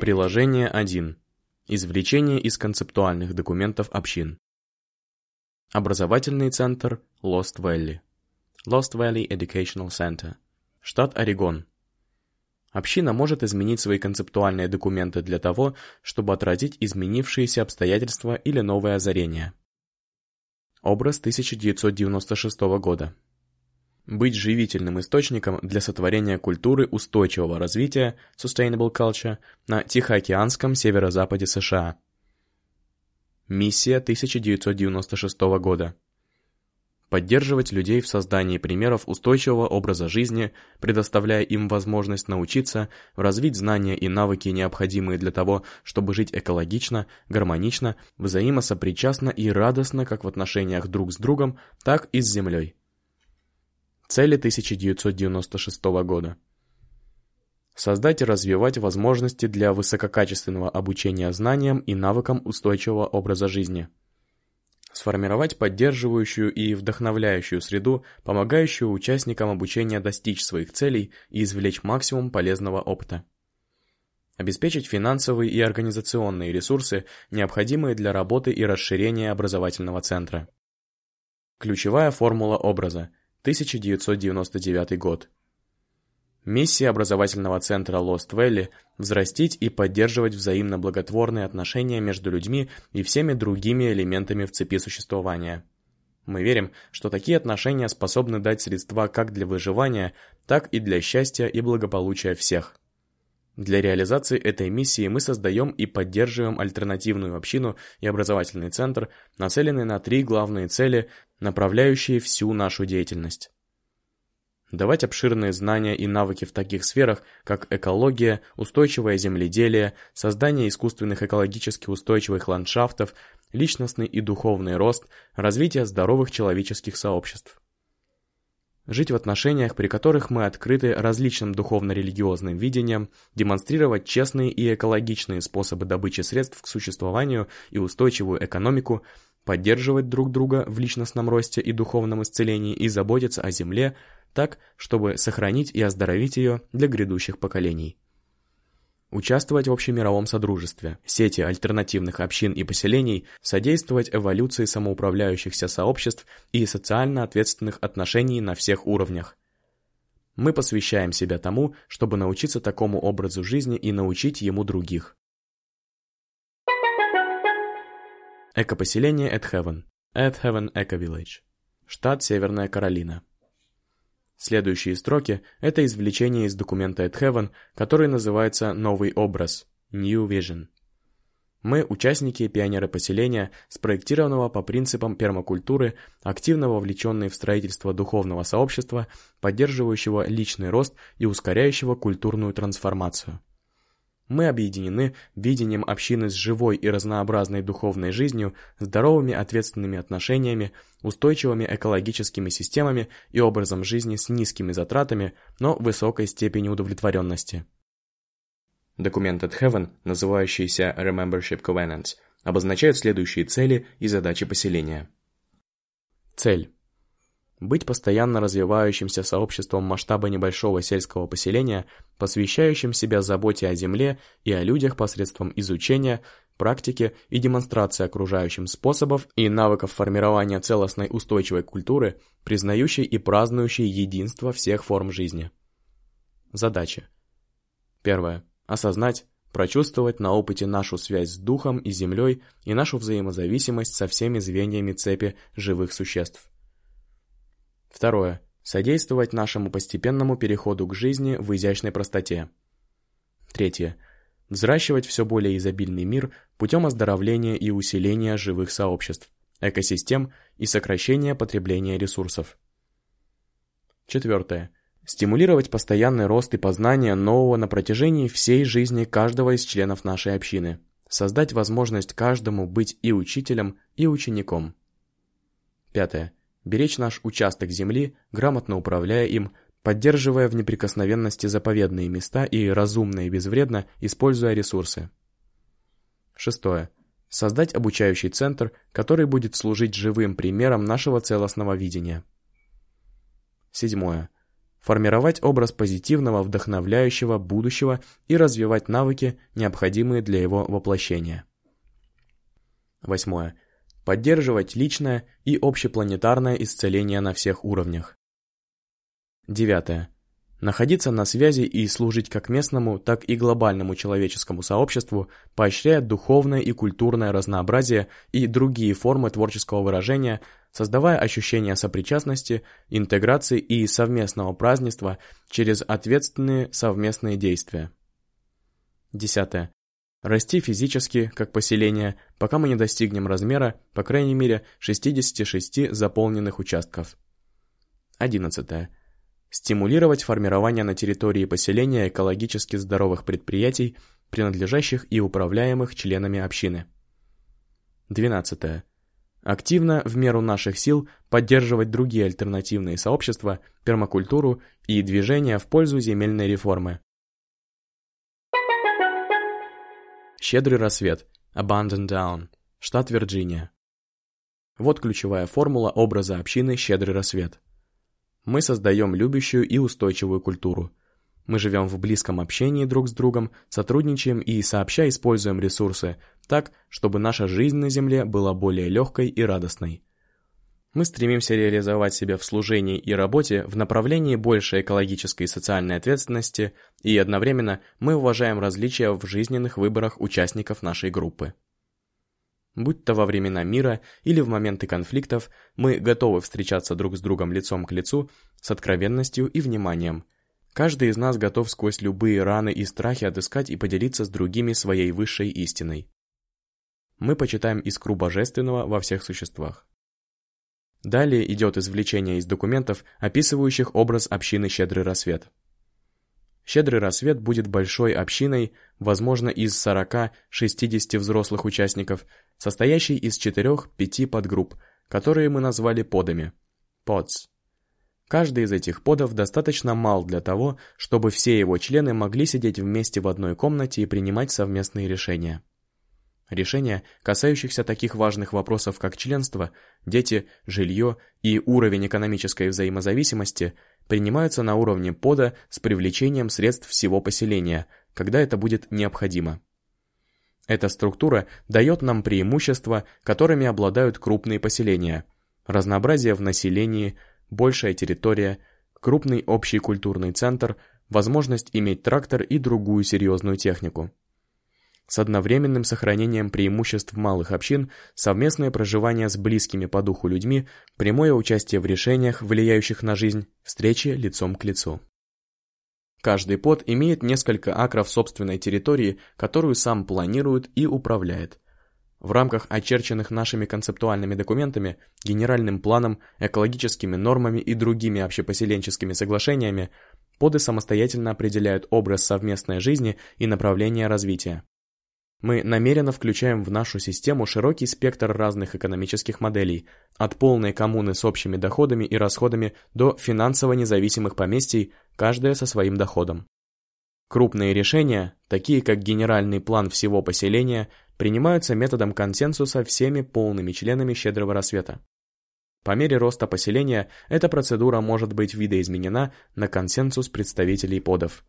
Приложение 1. Извлечение из концептуальных документов общин. Образовательный центр Lost Valley. Lost Valley Educational Center. Штат Орегон. Община может изменить свои концептуальные документы для того, чтобы отразить изменившиеся обстоятельства или новые озарения. Образ 1996 года. Быть живительным источником для сотворения культуры устойчивого развития Sustainable Culture на Тихоокеанском северо-западе США. Миссия 1996 года. Поддерживать людей в создании примеров устойчивого образа жизни, предоставляя им возможность научиться, развить знания и навыки, необходимые для того, чтобы жить экологично, гармонично, взаимосопричастно и радостно как в отношениях друг с другом, так и с Землей. Цели 1996 года. Создать и развивать возможности для высококачественного обучения знаниям и навыкам устойчивого образа жизни. Сформировать поддерживающую и вдохновляющую среду, помогающую участникам обучения достичь своих целей и извлечь максимум полезного опыта. Обеспечить финансовые и организационные ресурсы, необходимые для работы и расширения образовательного центра. Ключевая формула образа 1999 год. Миссия образовательного центра Lost Valley – взрастить и поддерживать взаимно благотворные отношения между людьми и всеми другими элементами в цепи существования. Мы верим, что такие отношения способны дать средства как для выживания, так и для счастья и благополучия всех. Для реализации этой миссии мы создаем и поддерживаем альтернативную общину и образовательный центр, нацеленные на три главные цели, направляющие всю нашу деятельность. Давать обширные знания и навыки в таких сферах, как экология, устойчивое земледелие, создание искусственных экологически устойчивых ландшафтов, личностный и духовный рост, развитие здоровых человеческих сообществ жить в отношениях, при которых мы открыты различным духовно-религиозным видениям, демонстрировать честные и экологичные способы добычи средств к существованию и устойчивую экономику, поддерживать друг друга в личностном росте и духовном исцелении и заботиться о земле так, чтобы сохранить и оздоровить ее для грядущих поколений участвовать в общемировом содружестве, сети альтернативных общин и поселений, содействовать эволюции самоуправляющихся сообществ и социально ответственных отношений на всех уровнях. Мы посвящаем себя тому, чтобы научиться такому образу жизни и научить ему других. Экопоселение Heaven Eco Village. Штат Северная Каролина. Следующие строки – это извлечение из документа Heaven, который называется «Новый образ» – New Vision. Мы – участники и пионеры поселения, спроектированного по принципам пермакультуры, активно вовлеченные в строительство духовного сообщества, поддерживающего личный рост и ускоряющего культурную трансформацию. Мы объединены видением общины с живой и разнообразной духовной жизнью, здоровыми ответственными отношениями, устойчивыми экологическими системами и образом жизни с низкими затратами, но высокой степенью удовлетворенности. Документ at Heaven, называющийся Remembership Covenants, обозначает следующие цели и задачи поселения. Цель быть постоянно развивающимся сообществом масштаба небольшого сельского поселения, посвящающим себя заботе о земле и о людях посредством изучения, практики и демонстрации окружающим способов и навыков формирования целостной устойчивой культуры, признающей и празднующей единство всех форм жизни. Задача. Первое. Осознать, прочувствовать на опыте нашу связь с духом и землей и нашу взаимозависимость со всеми звеньями цепи живых существ. Второе. Содействовать нашему постепенному переходу к жизни в изящной простоте. Третье. Взращивать все более изобильный мир путем оздоровления и усиления живых сообществ, экосистем и сокращения потребления ресурсов. Четвертое. Стимулировать постоянный рост и познание нового на протяжении всей жизни каждого из членов нашей общины. Создать возможность каждому быть и учителем, и учеником. Пятое беречь наш участок земли, грамотно управляя им, поддерживая в неприкосновенности заповедные места и разумно и безвредно используя ресурсы. Шестое. Создать обучающий центр, который будет служить живым примером нашего целостного видения. Седьмое. формировать образ позитивного, вдохновляющего будущего и развивать навыки, необходимые для его воплощения. Восьмое. Поддерживать личное и общепланетарное исцеление на всех уровнях. Девятое. Находиться на связи и служить как местному, так и глобальному человеческому сообществу, поощряя духовное и культурное разнообразие и другие формы творческого выражения, создавая ощущение сопричастности, интеграции и совместного празднества через ответственные совместные действия. Десятое. Расти физически, как поселение, пока мы не достигнем размера, по крайней мере, 66 заполненных участков. Одиннадцатое стимулировать формирование на территории поселения экологически здоровых предприятий, принадлежащих и управляемых членами общины. 12. Активно, в меру наших сил, поддерживать другие альтернативные сообщества, пермакультуру и движения в пользу земельной реформы. Щедрый рассвет. Abundant Down. Штат Вирджиния. Вот ключевая формула образа общины «Щедрый рассвет». Мы создаем любящую и устойчивую культуру. Мы живем в близком общении друг с другом, сотрудничаем и сообща используем ресурсы так, чтобы наша жизнь на Земле была более легкой и радостной. Мы стремимся реализовать себя в служении и работе в направлении большей экологической и социальной ответственности, и одновременно мы уважаем различия в жизненных выборах участников нашей группы. Будь то во времена мира или в моменты конфликтов, мы готовы встречаться друг с другом лицом к лицу с откровенностью и вниманием. Каждый из нас готов сквозь любые раны и страхи отыскать и поделиться с другими своей высшей истиной. Мы почитаем искру божественного во всех существах. Далее идет извлечение из документов, описывающих образ общины «Щедрый рассвет». Щедрый рассвет будет большой общиной, возможно, из 40-60 взрослых участников, состоящей из 4-5 подгрупп, которые мы назвали подами. Pods. Каждый из этих подов достаточно мал для того, чтобы все его члены могли сидеть вместе в одной комнате и принимать совместные решения. Решения, касающихся таких важных вопросов, как членство, дети, жилье и уровень экономической взаимозависимости, принимаются на уровне пода с привлечением средств всего поселения, когда это будет необходимо. Эта структура дает нам преимущества, которыми обладают крупные поселения. Разнообразие в населении, большая территория, крупный общий культурный центр, возможность иметь трактор и другую серьезную технику. С одновременным сохранением преимуществ малых общин, совместное проживание с близкими по духу людьми, прямое участие в решениях, влияющих на жизнь, встречи лицом к лицу. Каждый под имеет несколько акров собственной территории, которую сам планирует и управляет. В рамках очерченных нашими концептуальными документами, генеральным планом, экологическими нормами и другими общепоселенческими соглашениями, поды самостоятельно определяют образ совместной жизни и направление развития. Мы намеренно включаем в нашу систему широкий спектр разных экономических моделей, от полной коммуны с общими доходами и расходами до финансово независимых поместий, каждая со своим доходом. Крупные решения, такие как генеральный план всего поселения, принимаются методом консенсуса всеми полными членами щедрого рассвета. По мере роста поселения эта процедура может быть видоизменена на консенсус представителей подов.